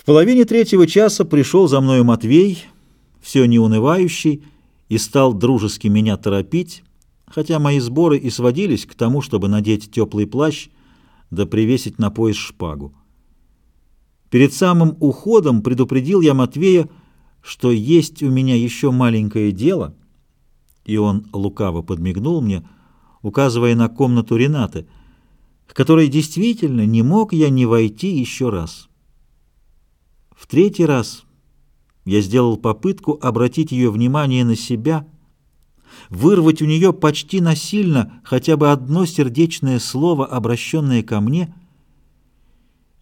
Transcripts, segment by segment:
В половине третьего часа пришел за мною Матвей, все неунывающий, и стал дружески меня торопить, хотя мои сборы и сводились к тому, чтобы надеть теплый плащ да привесить на пояс шпагу. Перед самым уходом предупредил я Матвея, что есть у меня еще маленькое дело, и он лукаво подмигнул мне, указывая на комнату Ренаты, в которой действительно не мог я не войти еще раз. В третий раз я сделал попытку обратить ее внимание на себя, вырвать у нее почти насильно хотя бы одно сердечное слово, обращенное ко мне,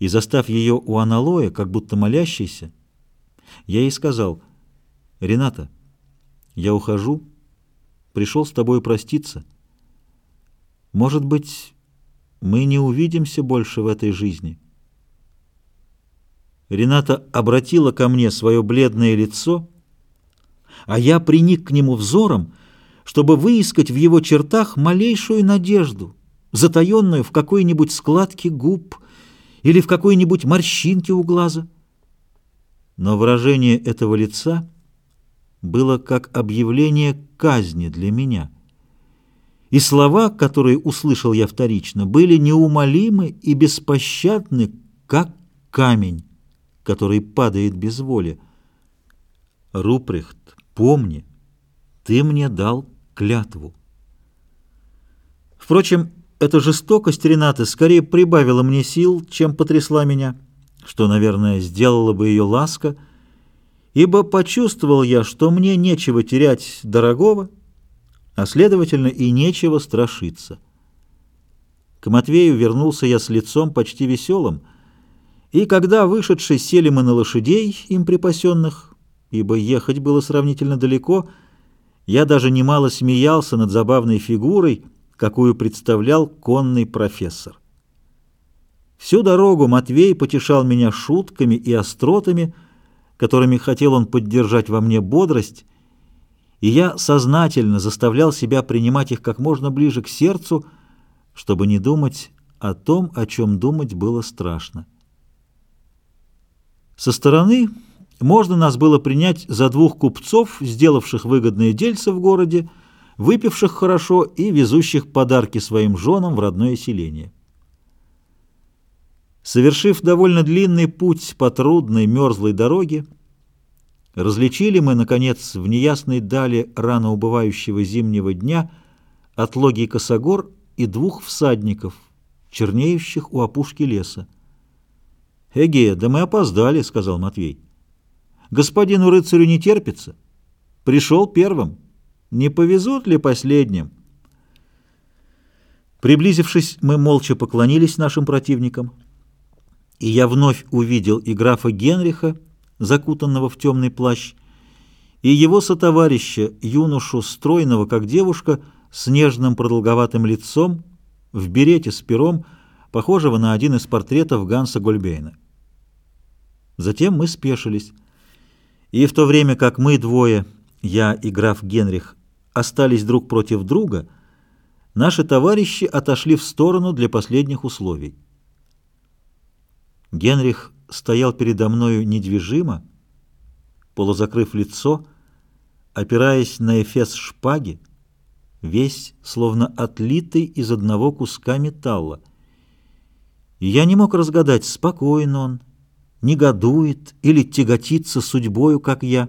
и, застав ее у аналоя, как будто молящейся, я ей сказал, «Рената, я ухожу, пришел с тобой проститься. Может быть, мы не увидимся больше в этой жизни». Рената обратила ко мне свое бледное лицо, а я приник к нему взором, чтобы выискать в его чертах малейшую надежду, затаенную в какой-нибудь складке губ или в какой-нибудь морщинке у глаза. Но выражение этого лица было как объявление казни для меня. И слова, которые услышал я вторично, были неумолимы и беспощадны, как камень который падает без воли. Рупрехт, помни, ты мне дал клятву. Впрочем, эта жестокость Ренаты скорее прибавила мне сил, чем потрясла меня, что, наверное, сделала бы ее ласка, ибо почувствовал я, что мне нечего терять дорогого, а, следовательно, и нечего страшиться. К Матвею вернулся я с лицом почти веселым, и когда, вышедшие, сели мы на лошадей, им припасенных, ибо ехать было сравнительно далеко, я даже немало смеялся над забавной фигурой, какую представлял конный профессор. Всю дорогу Матвей потешал меня шутками и остротами, которыми хотел он поддержать во мне бодрость, и я сознательно заставлял себя принимать их как можно ближе к сердцу, чтобы не думать о том, о чем думать было страшно. Со стороны можно нас было принять за двух купцов, сделавших выгодные дельцы в городе, выпивших хорошо и везущих подарки своим женам в родное селение. Совершив довольно длинный путь по трудной мерзлой дороге, различили мы, наконец, в неясной дали рано убывающего зимнего дня отлогий косогор и двух всадников, чернеющих у опушки леса. «Эге, да мы опоздали», — сказал Матвей. «Господину рыцарю не терпится. Пришел первым. Не повезут ли последним?» Приблизившись, мы молча поклонились нашим противникам, и я вновь увидел и графа Генриха, закутанного в темный плащ, и его сотоварища, юношу, стройного, как девушка, с нежным продолговатым лицом, в берете с пером, похожего на один из портретов Ганса Гольбейна. Затем мы спешились, и в то время как мы двое, я и граф Генрих, остались друг против друга, наши товарищи отошли в сторону для последних условий. Генрих стоял передо мною недвижимо, полузакрыв лицо, опираясь на эфес шпаги, весь словно отлитый из одного куска металла. И я не мог разгадать, спокоен он, негодует или тяготится судьбою, как я.